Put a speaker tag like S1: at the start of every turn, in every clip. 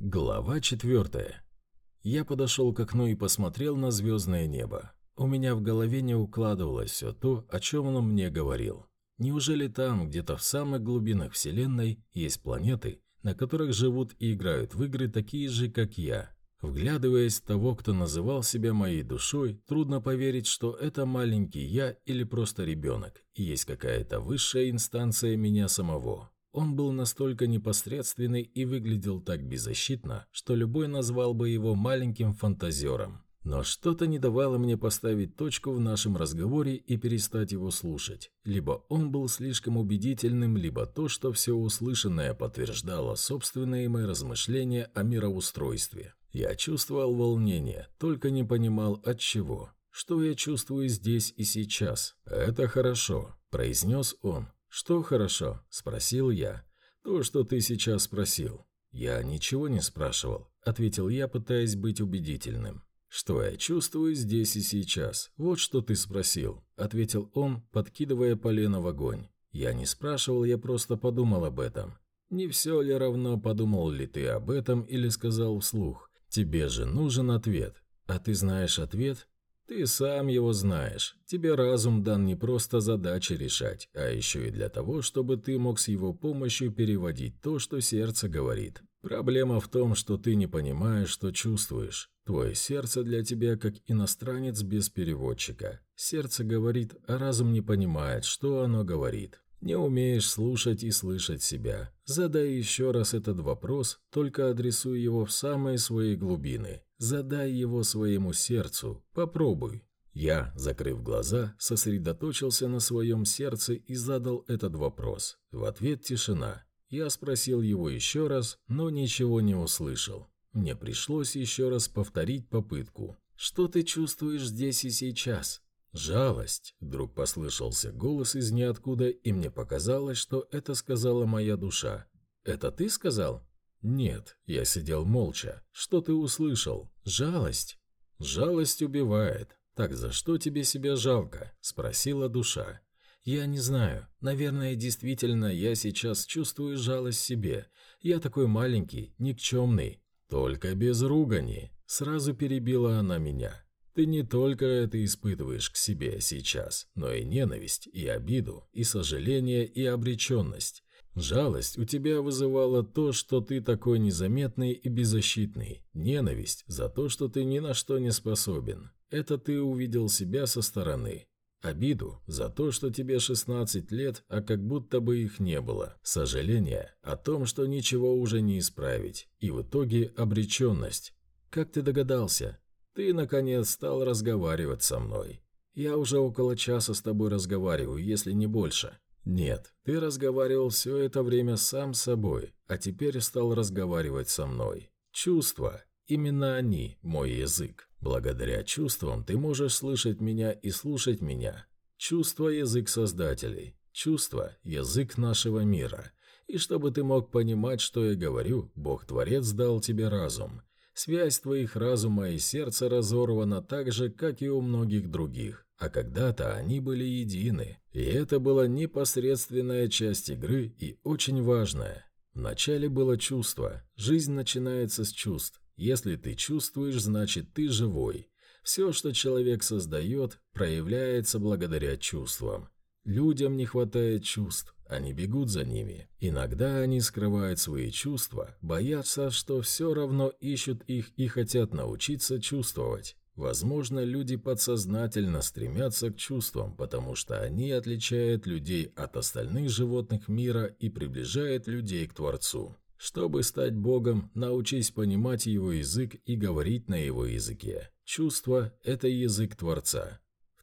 S1: Глава четвертая. Я подошел к окну и посмотрел на звездное небо. У меня в голове не укладывалось все то, о чем он мне говорил. Неужели там, где-то в самых глубинах Вселенной, есть планеты, на которых живут и играют в игры такие же, как я? Вглядываясь в того, кто называл себя моей душой, трудно поверить, что это маленький я или просто ребенок, и есть какая-то высшая инстанция меня самого. Он был настолько непосредственный и выглядел так беззащитно, что любой назвал бы его маленьким фантазером. Но что-то не давало мне поставить точку в нашем разговоре и перестать его слушать. Либо он был слишком убедительным, либо то, что все услышанное подтверждало собственные мои размышления о мироустройстве. Я чувствовал волнение, только не понимал от чего. Что я чувствую здесь и сейчас? «Это хорошо», – произнес он. «Что хорошо?» – спросил я. «То, что ты сейчас спросил». «Я ничего не спрашивал», – ответил я, пытаясь быть убедительным. «Что я чувствую здесь и сейчас? Вот что ты спросил», – ответил он, подкидывая полено в огонь. «Я не спрашивал, я просто подумал об этом. Не все ли равно, подумал ли ты об этом или сказал вслух? Тебе же нужен ответ. А ты знаешь ответ? Ты сам его знаешь. Тебе разум дан не просто задачи решать, а еще и для того, чтобы ты мог с его помощью переводить то, что сердце говорит. Проблема в том, что ты не понимаешь, что чувствуешь. Твое сердце для тебя как иностранец без переводчика. Сердце говорит, а разум не понимает, что оно говорит. Не умеешь слушать и слышать себя. Задай еще раз этот вопрос, только адресуй его в самые свои глубины. Задай его своему сердцу. Попробуй. Я, закрыв глаза, сосредоточился на своем сердце и задал этот вопрос. В ответ тишина. Я спросил его еще раз, но ничего не услышал. Мне пришлось еще раз повторить попытку. «Что ты чувствуешь здесь и сейчас?» «Жалость», — вдруг послышался голос из ниоткуда, и мне показалось, что это сказала моя душа. «Это ты сказал?» «Нет, я сидел молча. Что ты услышал? Жалость?» «Жалость убивает. Так за что тебе себя жалко?» – спросила душа. «Я не знаю. Наверное, действительно, я сейчас чувствую жалость себе. Я такой маленький, никчемный. Только без ругани». Сразу перебила она меня. «Ты не только это испытываешь к себе сейчас, но и ненависть, и обиду, и сожаление, и обреченность. Жалость у тебя вызывала то, что ты такой незаметный и беззащитный. Ненависть за то, что ты ни на что не способен. Это ты увидел себя со стороны. Обиду за то, что тебе 16 лет, а как будто бы их не было. Сожаление о том, что ничего уже не исправить. И в итоге обреченность. Как ты догадался? Ты, наконец, стал разговаривать со мной. Я уже около часа с тобой разговариваю, если не больше. «Нет, ты разговаривал все это время сам с собой, а теперь стал разговаривать со мной. Чувства, именно они – мой язык. Благодаря чувствам ты можешь слышать меня и слушать меня. Чувство – язык создателей. Чувство – язык нашего мира. И чтобы ты мог понимать, что я говорю, Бог-творец дал тебе разум. Связь твоих разума и сердца разорвана так же, как и у многих других. А когда-то они были едины, и это была непосредственная часть игры и очень важная. Вначале было чувство. Жизнь начинается с чувств. Если ты чувствуешь, значит ты живой. Все, что человек создает, проявляется благодаря чувствам. Людям не хватает чувств, они бегут за ними. Иногда они скрывают свои чувства, боятся, что все равно ищут их и хотят научиться чувствовать. Возможно, люди подсознательно стремятся к чувствам, потому что они отличают людей от остальных животных мира и приближают людей к Творцу. Чтобы стать Богом, научись понимать Его язык и говорить на Его языке. Чувство – это язык Творца.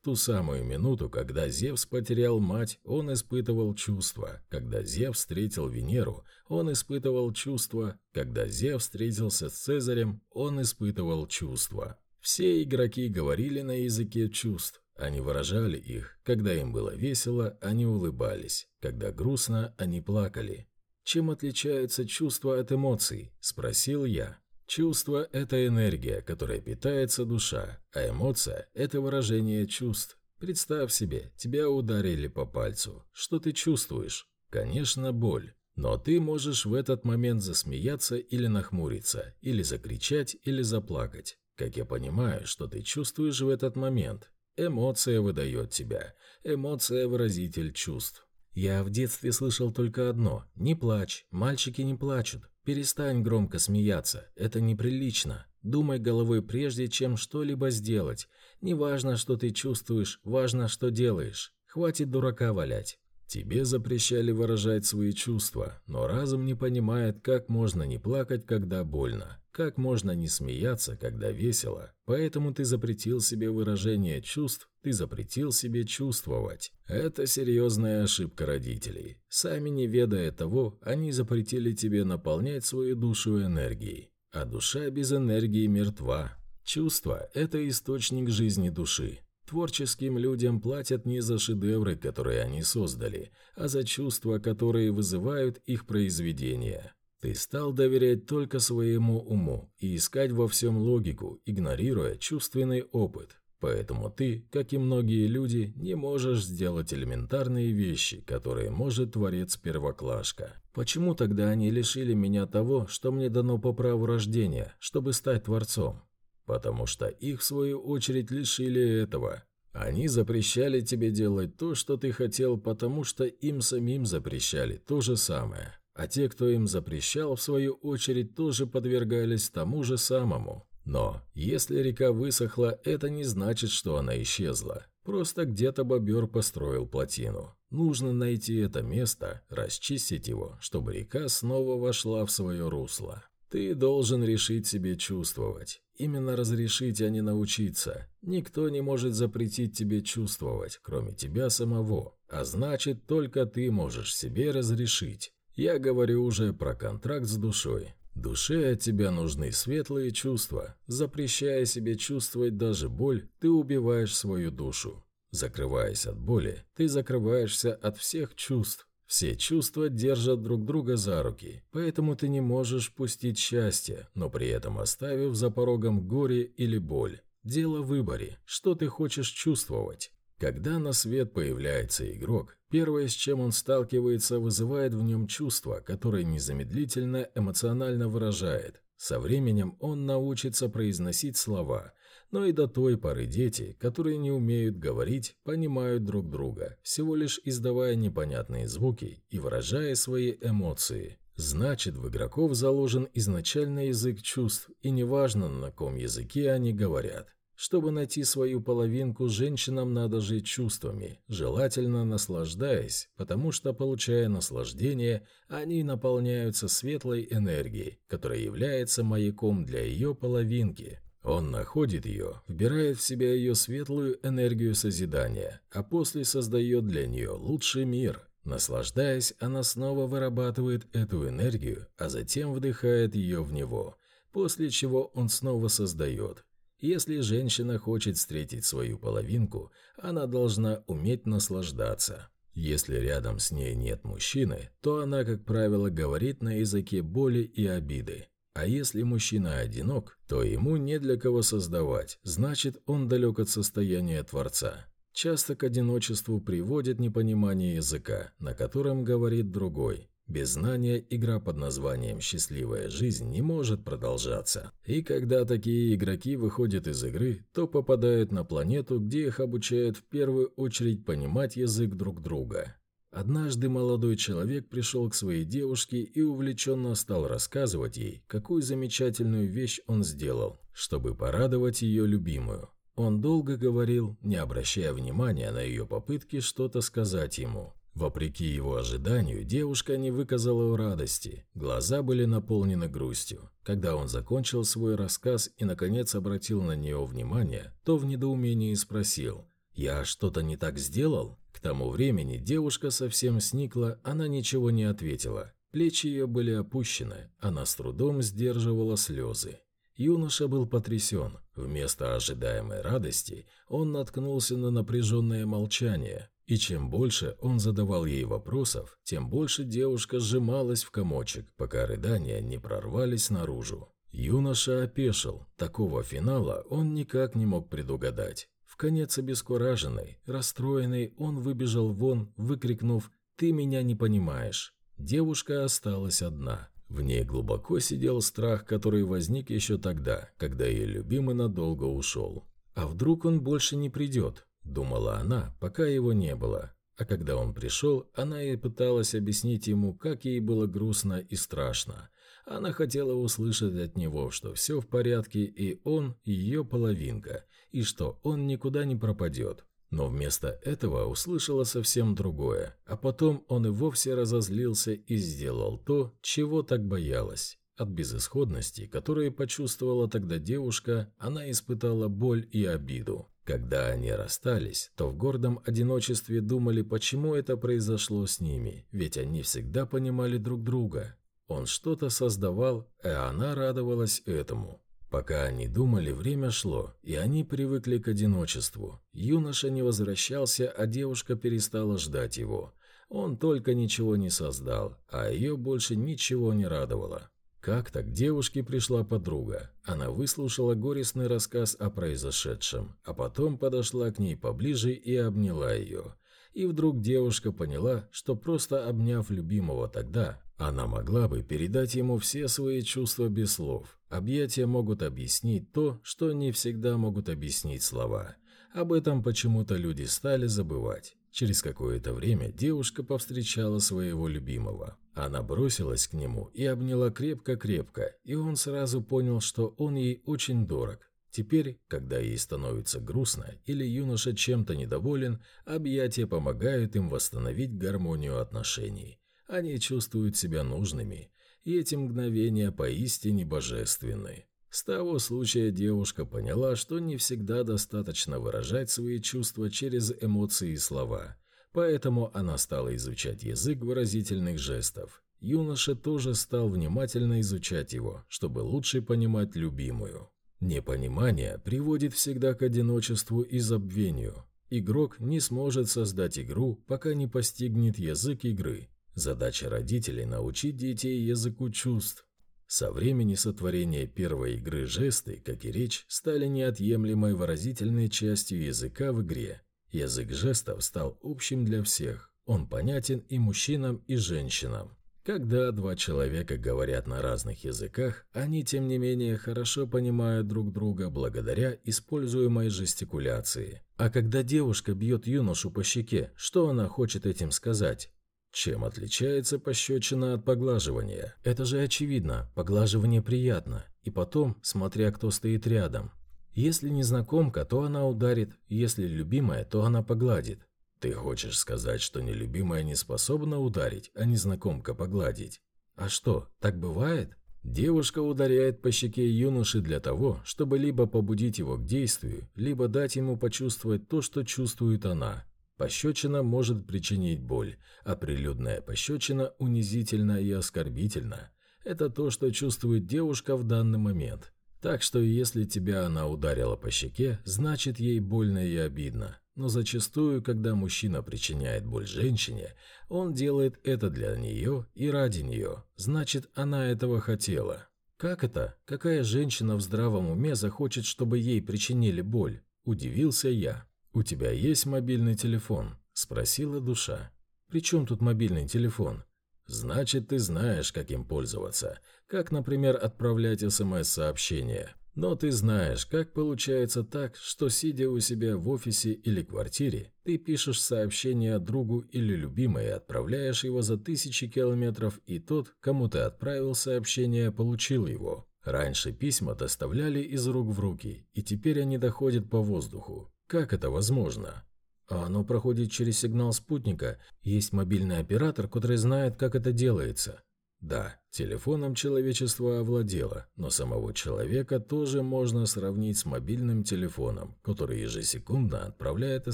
S1: Ту самую минуту, когда Зевс потерял мать, он испытывал чувства. Когда Зевс встретил Венеру, он испытывал чувства. Когда Зевс встретился с Цезарем, он испытывал чувства. Все игроки говорили на языке чувств. Они выражали их. Когда им было весело, они улыбались. Когда грустно, они плакали. «Чем отличаются чувства от эмоций?» – спросил я. Чувство – это энергия, которая питается душа, а эмоция – это выражение чувств. Представь себе, тебя ударили по пальцу. Что ты чувствуешь? Конечно, боль. Но ты можешь в этот момент засмеяться или нахмуриться, или закричать, или заплакать. Как я понимаю, что ты чувствуешь в этот момент. Эмоция выдает тебя. Эмоция – выразитель чувств. Я в детстве слышал только одно – не плачь, мальчики не плачут. Перестань громко смеяться, это неприлично. Думай головой прежде, чем что-либо сделать. Не важно, что ты чувствуешь, важно, что делаешь. Хватит дурака валять. Тебе запрещали выражать свои чувства, но разум не понимает, как можно не плакать, когда больно, как можно не смеяться, когда весело. Поэтому ты запретил себе выражение чувств, ты запретил себе чувствовать. Это серьезная ошибка родителей. Сами не ведая того, они запретили тебе наполнять свою душу энергией. А душа без энергии мертва. Чувство – это источник жизни души. Творческим людям платят не за шедевры, которые они создали, а за чувства, которые вызывают их произведения. Ты стал доверять только своему уму и искать во всем логику, игнорируя чувственный опыт. Поэтому ты, как и многие люди, не можешь сделать элементарные вещи, которые может творец-первоклашка. Почему тогда они лишили меня того, что мне дано по праву рождения, чтобы стать творцом? потому что их, в свою очередь, лишили этого. Они запрещали тебе делать то, что ты хотел, потому что им самим запрещали то же самое. А те, кто им запрещал, в свою очередь, тоже подвергались тому же самому. Но если река высохла, это не значит, что она исчезла. Просто где-то бобер построил плотину. Нужно найти это место, расчистить его, чтобы река снова вошла в свое русло. Ты должен решить себе чувствовать. Именно разрешить, а не научиться. Никто не может запретить тебе чувствовать, кроме тебя самого. А значит, только ты можешь себе разрешить. Я говорю уже про контракт с душой. Душе от тебя нужны светлые чувства. Запрещая себе чувствовать даже боль, ты убиваешь свою душу. Закрываясь от боли, ты закрываешься от всех чувств, все чувства держат друг друга за руки, поэтому ты не можешь пустить счастье, но при этом оставив за порогом горе или боль. Дело в выборе, что ты хочешь чувствовать. Когда на свет появляется игрок, первое, с чем он сталкивается, вызывает в нем чувство, которое незамедлительно эмоционально выражает. Со временем он научится произносить слова – но и до той поры дети, которые не умеют говорить, понимают друг друга, всего лишь издавая непонятные звуки и выражая свои эмоции. Значит, в игроков заложен изначальный язык чувств, и неважно, на каком языке они говорят. Чтобы найти свою половинку, женщинам надо жить чувствами, желательно наслаждаясь, потому что, получая наслаждение, они наполняются светлой энергией, которая является маяком для ее половинки, он находит ее, вбирает в себя ее светлую энергию созидания, а после создает для нее лучший мир. Наслаждаясь, она снова вырабатывает эту энергию, а затем вдыхает ее в него, после чего он снова создает. Если женщина хочет встретить свою половинку, она должна уметь наслаждаться. Если рядом с ней нет мужчины, то она, как правило, говорит на языке боли и обиды. А если мужчина одинок, то ему не для кого создавать, значит, он далек от состояния Творца. Часто к одиночеству приводит непонимание языка, на котором говорит другой. Без знания игра под названием «Счастливая жизнь» не может продолжаться. И когда такие игроки выходят из игры, то попадают на планету, где их обучают в первую очередь понимать язык друг друга. Однажды молодой человек пришел к своей девушке и увлеченно стал рассказывать ей, какую замечательную вещь он сделал, чтобы порадовать ее любимую. Он долго говорил, не обращая внимания на ее попытки что-то сказать ему. Вопреки его ожиданию, девушка не выказала радости, глаза были наполнены грустью. Когда он закончил свой рассказ и, наконец, обратил на нее внимание, то в недоумении спросил «Я что-то не так сделал?» тому времени девушка совсем сникла, она ничего не ответила. Плечи ее были опущены, она с трудом сдерживала слезы. Юноша был потрясен. Вместо ожидаемой радости он наткнулся на напряженное молчание. И чем больше он задавал ей вопросов, тем больше девушка сжималась в комочек, пока рыдания не прорвались наружу. Юноша опешил. Такого финала он никак не мог предугадать. В конец обескураженный, расстроенный, он выбежал вон, выкрикнув «Ты меня не понимаешь». Девушка осталась одна. В ней глубоко сидел страх, который возник еще тогда, когда ее любимый надолго ушел. «А вдруг он больше не придет?» – думала она, пока его не было. А когда он пришел, она и пыталась объяснить ему, как ей было грустно и страшно. Она хотела услышать от него, что все в порядке, и он ее половинка, и что он никуда не пропадет. Но вместо этого услышала совсем другое, а потом он и вовсе разозлился и сделал то, чего так боялась. От безысходности, которую почувствовала тогда девушка, она испытала боль и обиду. Когда они расстались, то в гордом одиночестве думали, почему это произошло с ними, ведь они всегда понимали друг друга. Он что-то создавал, а она радовалась этому. Пока они думали, время шло, и они привыкли к одиночеству. Юноша не возвращался, а девушка перестала ждать его. Он только ничего не создал, а ее больше ничего не радовало. Как-то к девушке пришла подруга. Она выслушала горестный рассказ о произошедшем, а потом подошла к ней поближе и обняла ее. И вдруг девушка поняла, что просто обняв любимого тогда, она могла бы передать ему все свои чувства без слов. Объятия могут объяснить то, что не всегда могут объяснить слова. Об этом почему-то люди стали забывать. Через какое-то время девушка повстречала своего любимого. Она бросилась к нему и обняла крепко-крепко, и он сразу понял, что он ей очень дорог. Теперь, когда ей становится грустно или юноша чем-то недоволен, объятия помогают им восстановить гармонию отношений. Они чувствуют себя нужными, и эти мгновения поистине божественны. С того случая девушка поняла, что не всегда достаточно выражать свои чувства через эмоции и слова, поэтому она стала изучать язык выразительных жестов. Юноша тоже стал внимательно изучать его, чтобы лучше понимать любимую. Непонимание приводит всегда к одиночеству и забвению. Игрок не сможет создать игру, пока не постигнет язык игры. Задача родителей – научить детей языку чувств, со времени сотворения первой игры жесты, как и речь, стали неотъемлемой выразительной частью языка в игре. Язык жестов стал общим для всех. Он понятен и мужчинам, и женщинам. Когда два человека говорят на разных языках, они, тем не менее, хорошо понимают друг друга благодаря используемой жестикуляции. А когда девушка бьет юношу по щеке, что она хочет этим сказать? Чем отличается пощечина от поглаживания? Это же очевидно, поглаживание приятно. И потом, смотря кто стоит рядом. Если незнакомка, то она ударит, если любимая, то она погладит. Ты хочешь сказать, что нелюбимая не способна ударить, а незнакомка погладить? А что, так бывает? Девушка ударяет по щеке юноши для того, чтобы либо побудить его к действию, либо дать ему почувствовать то, что чувствует она. Пощечина может причинить боль, а прилюдная пощечина унизительна и оскорбительна. Это то, что чувствует девушка в данный момент. Так что если тебя она ударила по щеке, значит ей больно и обидно. Но зачастую, когда мужчина причиняет боль женщине, он делает это для нее и ради нее. Значит, она этого хотела. Как это? Какая женщина в здравом уме захочет, чтобы ей причинили боль? Удивился я. «У тебя есть мобильный телефон?» – спросила душа. «При чем тут мобильный телефон?» «Значит, ты знаешь, как им пользоваться. Как, например, отправлять СМС-сообщения. Но ты знаешь, как получается так, что, сидя у себя в офисе или квартире, ты пишешь сообщение другу или любимой отправляешь его за тысячи километров, и тот, кому ты отправил сообщение, получил его. Раньше письма доставляли из рук в руки, и теперь они доходят по воздуху. Как это возможно? А оно проходит через сигнал спутника. Есть мобильный оператор, который знает, как это делается. Да, телефоном человечество овладело, но самого человека тоже можно сравнить с мобильным телефоном, который ежесекундно отправляет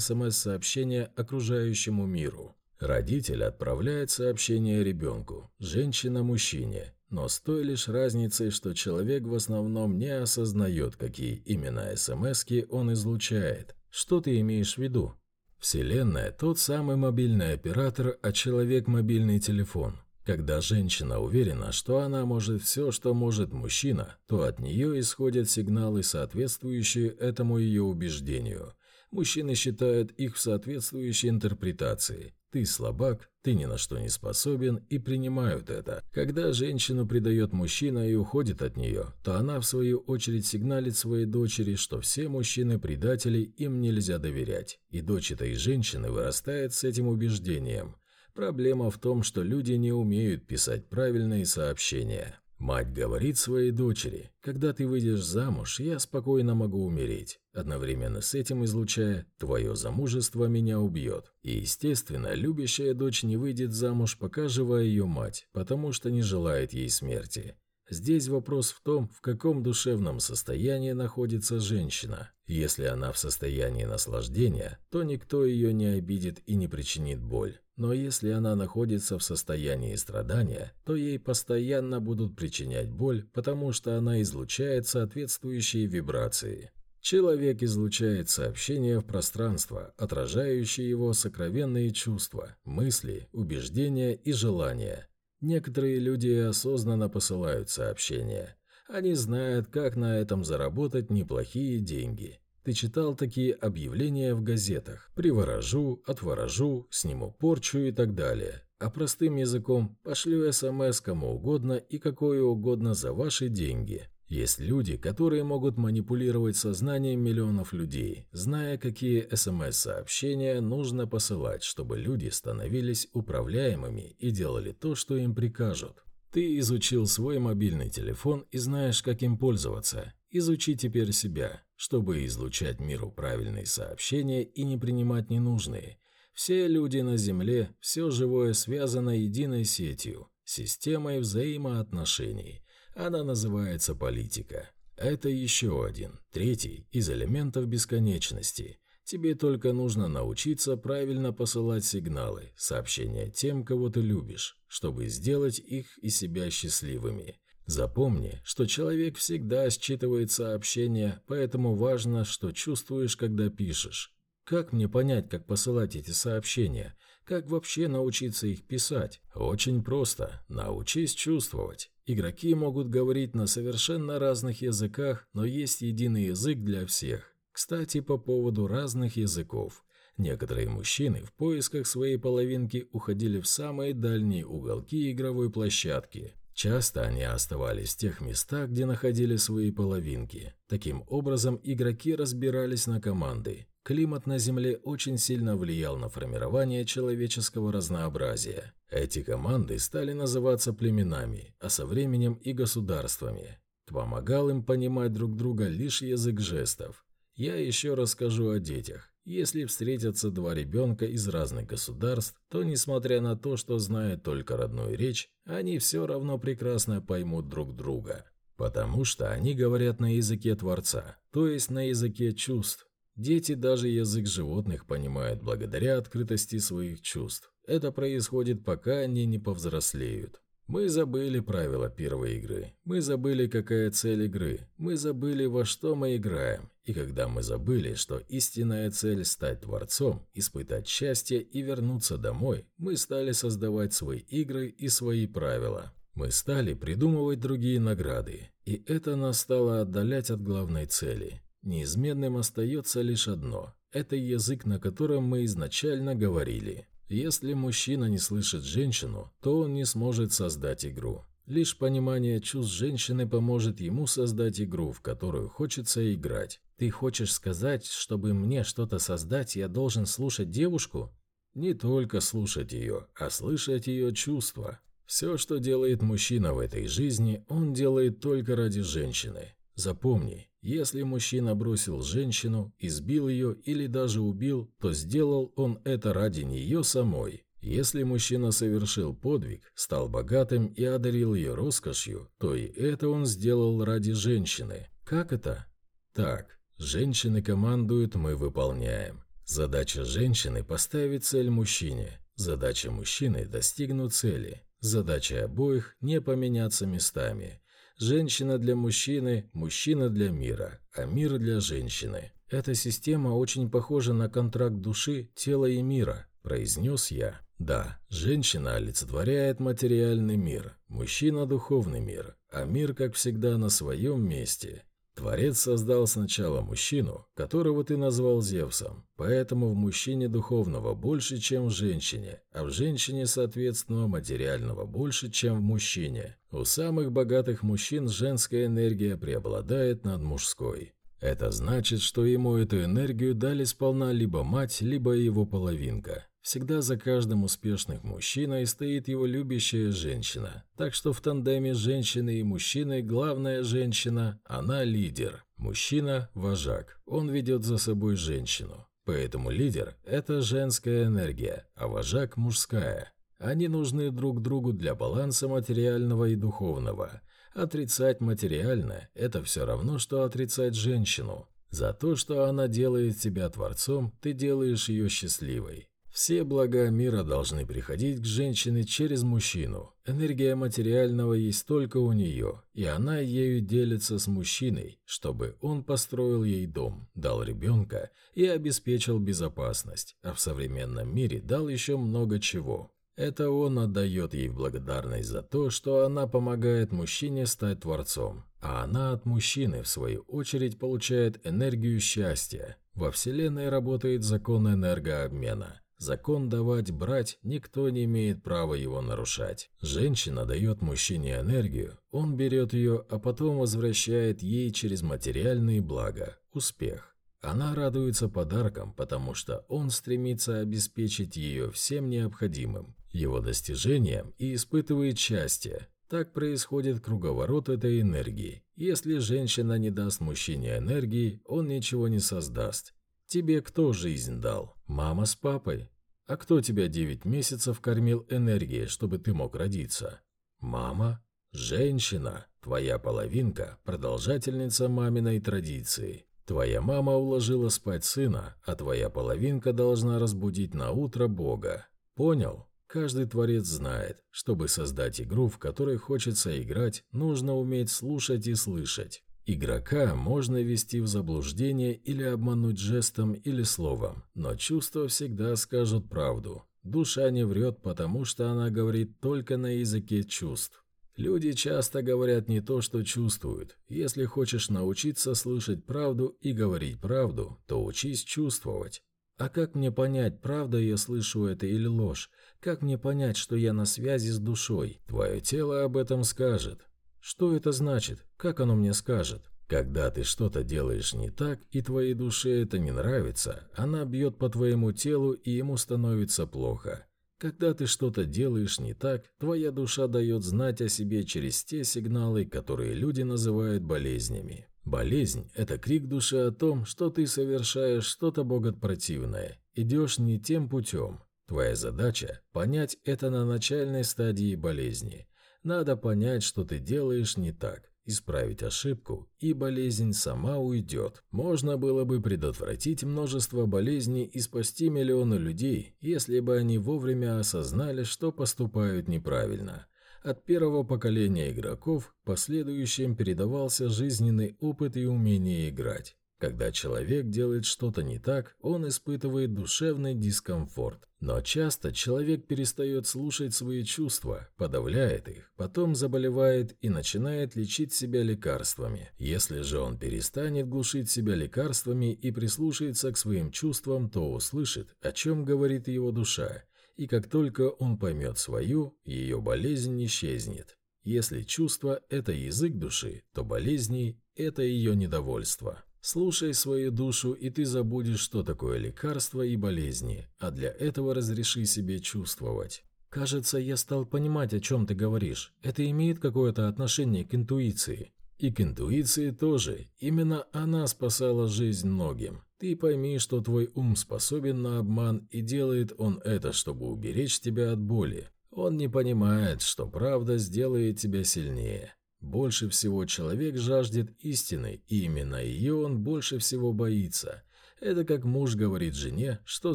S1: СМС-сообщение окружающему миру. Родитель отправляет сообщение ребенку, женщина – мужчине, но с той лишь разницей, что человек в основном не осознает, какие именно СМСки он излучает – что ты имеешь в виду? Вселенная – тот самый мобильный оператор, а человек – мобильный телефон. Когда женщина уверена, что она может все, что может мужчина, то от нее исходят сигналы, соответствующие этому ее убеждению. Мужчины считают их в соответствующей интерпретации. Ты слабак, ты ни на что не способен и принимают это. Когда женщину предает мужчина и уходит от нее, то она в свою очередь сигналит своей дочери, что все мужчины предатели, им нельзя доверять. И дочь этой женщины вырастает с этим убеждением. Проблема в том, что люди не умеют писать правильные сообщения. Мать говорит своей дочери, когда ты выйдешь замуж, я спокойно могу умереть, одновременно с этим излучая, твое замужество меня убьет. И, естественно, любящая дочь не выйдет замуж, пока жива ее мать, потому что не желает ей смерти. Здесь вопрос в том, в каком душевном состоянии находится женщина. Если она в состоянии наслаждения, то никто ее не обидит и не причинит боль. Но если она находится в состоянии страдания, то ей постоянно будут причинять боль, потому что она излучает соответствующие вибрации. Человек излучает сообщения в пространство, отражающие его сокровенные чувства, мысли, убеждения и желания. Некоторые люди осознанно посылают сообщения. Они знают, как на этом заработать неплохие деньги. Ты читал такие объявления в газетах. Приворожу, отворожу, сниму порчу и так далее. А простым языком пошлю СМС кому угодно и какое угодно за ваши деньги. Есть люди, которые могут манипулировать сознанием миллионов людей, зная, какие СМС-сообщения нужно посылать, чтобы люди становились управляемыми и делали то, что им прикажут. Ты изучил свой мобильный телефон и знаешь, как им пользоваться. Изучи теперь себя, чтобы излучать миру правильные сообщения и не принимать ненужные. Все люди на Земле, все живое связано единой сетью, системой взаимоотношений. Она называется политика. Это еще один, третий из элементов бесконечности. Тебе только нужно научиться правильно посылать сигналы, сообщения тем, кого ты любишь, чтобы сделать их и себя счастливыми. Запомни, что человек всегда считывает сообщения, поэтому важно, что чувствуешь, когда пишешь. Как мне понять, как посылать эти сообщения? Как вообще научиться их писать? Очень просто. Научись чувствовать. Игроки могут говорить на совершенно разных языках, но есть единый язык для всех. Кстати, по поводу разных языков. Некоторые мужчины в поисках своей половинки уходили в самые дальние уголки игровой площадки, Часто они оставались в тех местах, где находили свои половинки. Таким образом, игроки разбирались на команды. Климат на Земле очень сильно влиял на формирование человеческого разнообразия. Эти команды стали называться племенами, а со временем и государствами. Помогал им понимать друг друга лишь язык жестов. Я еще расскажу о детях. Если встретятся два ребенка из разных государств, то, несмотря на то, что знают только родную речь, они все равно прекрасно поймут друг друга. Потому что они говорят на языке Творца, то есть на языке чувств. Дети даже язык животных понимают благодаря открытости своих чувств. Это происходит, пока они не повзрослеют. Мы забыли правила первой игры. Мы забыли, какая цель игры. Мы забыли, во что мы играем. И когда мы забыли, что истинная цель – стать творцом, испытать счастье и вернуться домой, мы стали создавать свои игры и свои правила. Мы стали придумывать другие награды. И это нас стало отдалять от главной цели. Неизменным остается лишь одно – это язык, на котором мы изначально говорили. Если мужчина не слышит женщину, то он не сможет создать игру. Лишь понимание чувств женщины поможет ему создать игру, в которую хочется играть. Ты хочешь сказать, чтобы мне что-то создать, я должен слушать девушку? Не только слушать ее, а слышать ее чувства. Все, что делает мужчина в этой жизни, он делает только ради женщины. Запомни, если мужчина бросил женщину, избил ее или даже убил, то сделал он это ради нее самой. Если мужчина совершил подвиг, стал богатым и одарил ее роскошью, то и это он сделал ради женщины. Как это? Так, женщины командуют, мы выполняем. Задача женщины – поставить цель мужчине. Задача мужчины – достигнуть цели. Задача обоих – не поменяться местами. Женщина для мужчины, мужчина для мира, а мир для женщины. Эта система очень похожа на контракт души, тела и мира, произнес я. Да, женщина олицетворяет материальный мир, мужчина – духовный мир, а мир, как всегда, на своем месте. Творец создал сначала мужчину, которого ты назвал Зевсом, поэтому в мужчине духовного больше, чем в женщине, а в женщине, соответственно, материального больше, чем в мужчине. У самых богатых мужчин женская энергия преобладает над мужской. Это значит, что ему эту энергию дали сполна либо мать, либо его половинка. Всегда за каждым успешным мужчиной стоит его любящая женщина. Так что в тандеме женщины и мужчины главная женщина, она лидер. Мужчина – вожак, он ведет за собой женщину. Поэтому лидер – это женская энергия, а вожак – мужская. Они нужны друг другу для баланса материального и духовного – Отрицать материальное – это все равно, что отрицать женщину. За то, что она делает тебя творцом, ты делаешь ее счастливой. Все блага мира должны приходить к женщине через мужчину. Энергия материального есть только у нее, и она ею делится с мужчиной, чтобы он построил ей дом, дал ребенка и обеспечил безопасность, а в современном мире дал еще много чего. Это он отдает ей благодарность за то, что она помогает мужчине стать творцом, а она от мужчины, в свою очередь, получает энергию счастья. Во Вселенной работает закон энергообмена. Закон давать-брать, никто не имеет права его нарушать. Женщина дает мужчине энергию, он берет ее, а потом возвращает ей через материальные блага, успех. Она радуется подаркам, потому что он стремится обеспечить ее всем необходимым его достижением и испытывает счастье. Так происходит круговорот этой энергии. Если женщина не даст мужчине энергии, он ничего не создаст. Тебе кто жизнь дал? Мама с папой? А кто тебя 9 месяцев кормил энергией, чтобы ты мог родиться? Мама? Женщина? Твоя половинка – продолжательница маминой традиции. Твоя мама уложила спать сына, а твоя половинка должна разбудить на утро Бога. Понял? Каждый творец знает, чтобы создать игру, в которой хочется играть, нужно уметь слушать и слышать. Игрока можно ввести в заблуждение или обмануть жестом или словом, но чувства всегда скажут правду. Душа не врет, потому что она говорит только на языке чувств. Люди часто говорят не то, что чувствуют. Если хочешь научиться слышать правду и говорить правду, то учись чувствовать. А как мне понять, правда я слышу это или ложь? Как мне понять, что я на связи с душой? Твое тело об этом скажет. Что это значит? Как оно мне скажет? Когда ты что-то делаешь не так, и твоей душе это не нравится, она бьет по твоему телу, и ему становится плохо. Когда ты что-то делаешь не так, твоя душа дает знать о себе через те сигналы, которые люди называют болезнями. Болезнь – это крик души о том, что ты совершаешь что-то богопротивное, идешь не тем путем. Твоя задача – понять это на начальной стадии болезни. Надо понять, что ты делаешь не так, исправить ошибку, и болезнь сама уйдет. Можно было бы предотвратить множество болезней и спасти миллионы людей, если бы они вовремя осознали, что поступают неправильно. От первого поколения игроков последующим передавался жизненный опыт и умение играть. Когда человек делает что-то не так, он испытывает душевный дискомфорт. Но часто человек перестает слушать свои чувства, подавляет их, потом заболевает и начинает лечить себя лекарствами. Если же он перестанет глушить себя лекарствами и прислушается к своим чувствам, то услышит, о чем говорит его душа. И как только он поймет свою, ее болезнь исчезнет. Если чувство – это язык души, то болезни – это ее недовольство. Слушай свою душу, и ты забудешь, что такое лекарство и болезни, а для этого разреши себе чувствовать. Кажется, я стал понимать, о чем ты говоришь. Это имеет какое-то отношение к интуиции. И к интуиции тоже. Именно она спасала жизнь многим. Ты пойми, что твой ум способен на обман, и делает он это, чтобы уберечь тебя от боли. Он не понимает, что правда сделает тебя сильнее. Больше всего человек жаждет истины, и именно ее он больше всего боится. Это как муж говорит жене, что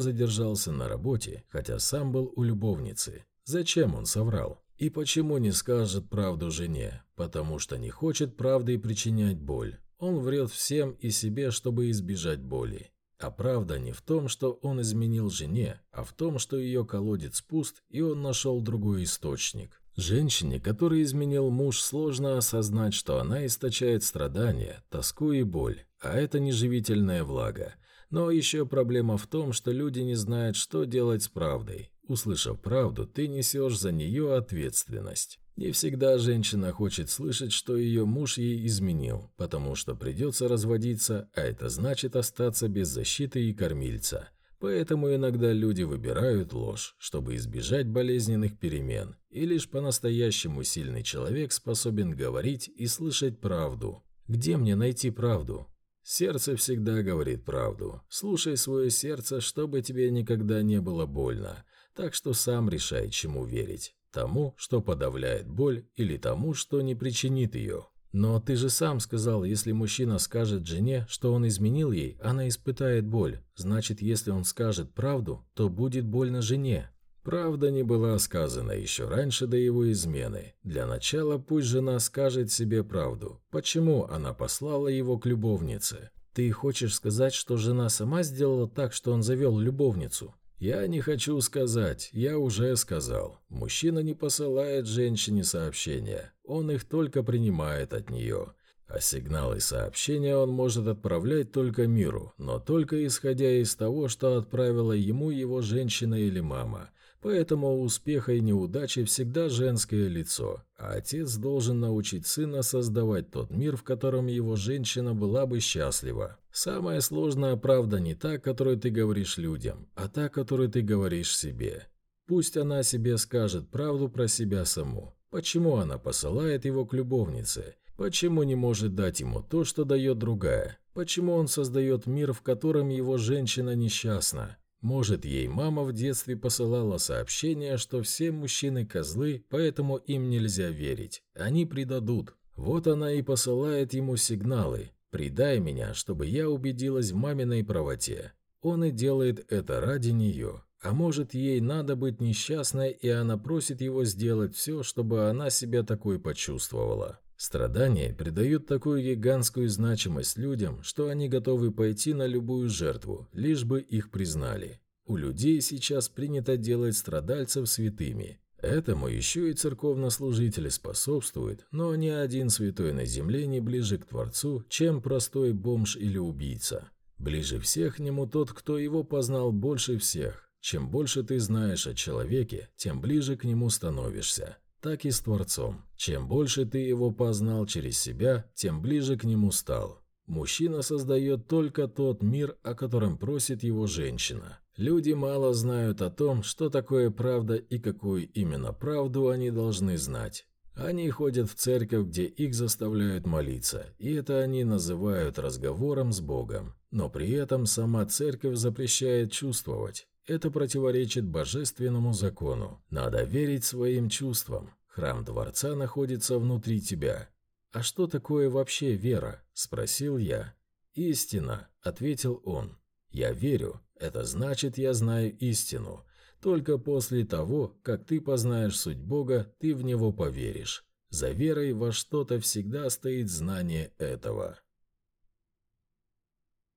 S1: задержался на работе, хотя сам был у любовницы. Зачем он соврал? И почему не скажет правду жене? Потому что не хочет правдой причинять боль. Он врет всем и себе, чтобы избежать боли. А правда не в том, что он изменил жене, а в том, что ее колодец пуст, и он нашел другой источник. Женщине, которой изменил муж, сложно осознать, что она источает страдания, тоску и боль, а это не живительная влага. Но еще проблема в том, что люди не знают, что делать с правдой. Услышав правду, ты несешь за нее ответственность. Не всегда женщина хочет слышать, что ее муж ей изменил, потому что придется разводиться, а это значит остаться без защиты и кормильца. Поэтому иногда люди выбирают ложь, чтобы избежать болезненных перемен, и лишь по-настоящему сильный человек способен говорить и слышать правду. Где мне найти правду? Сердце всегда говорит правду. Слушай свое сердце, чтобы тебе никогда не было больно. Так что сам решай, чему верить. Тому, что подавляет боль, или тому, что не причинит ее. Но ты же сам сказал, если мужчина скажет жене, что он изменил ей, она испытает боль. Значит, если он скажет правду, то будет больно жене. Правда не была сказана еще раньше до его измены. Для начала пусть жена скажет себе правду. Почему она послала его к любовнице? Ты хочешь сказать, что жена сама сделала так, что он завел любовницу? Я не хочу сказать, я уже сказал. Мужчина не посылает женщине сообщения, он их только принимает от нее. А сигналы сообщения он может отправлять только миру, но только исходя из того, что отправила ему его женщина или мама. Поэтому у успеха и неудачи всегда женское лицо, а отец должен научить сына создавать тот мир, в котором его женщина была бы счастлива. Самая сложная правда не та, которую ты говоришь людям, а та, которую ты говоришь себе. Пусть она себе скажет правду про себя саму. Почему она посылает его к любовнице? Почему не может дать ему то, что дает другая? Почему он создает мир, в котором его женщина несчастна? Может, ей мама в детстве посылала сообщение, что все мужчины козлы, поэтому им нельзя верить. Они предадут. Вот она и посылает ему сигналы. «Предай меня, чтобы я убедилась в маминой правоте». Он и делает это ради нее. А может, ей надо быть несчастной, и она просит его сделать все, чтобы она себя такой почувствовала. Страдания придают такую гигантскую значимость людям, что они готовы пойти на любую жертву, лишь бы их признали. У людей сейчас принято делать страдальцев святыми. Этому еще и церковнослужители способствуют, но ни один святой на земле не ближе к Творцу, чем простой бомж или убийца. Ближе всех к нему тот, кто его познал больше всех. Чем больше ты знаешь о человеке, тем ближе к нему становишься так и с Творцом. Чем больше ты его познал через себя, тем ближе к нему стал. Мужчина создает только тот мир, о котором просит его женщина. Люди мало знают о том, что такое правда и какую именно правду они должны знать. Они ходят в церковь, где их заставляют молиться, и это они называют разговором с Богом. Но при этом сама церковь запрещает чувствовать. Это противоречит божественному закону. Надо верить своим чувствам. Храм Дворца находится внутри тебя. «А что такое вообще вера?» – спросил я. «Истина», – ответил он. «Я верю. Это значит, я знаю истину. Только после того, как ты познаешь суть Бога, ты в Него поверишь. За верой во что-то всегда стоит знание этого».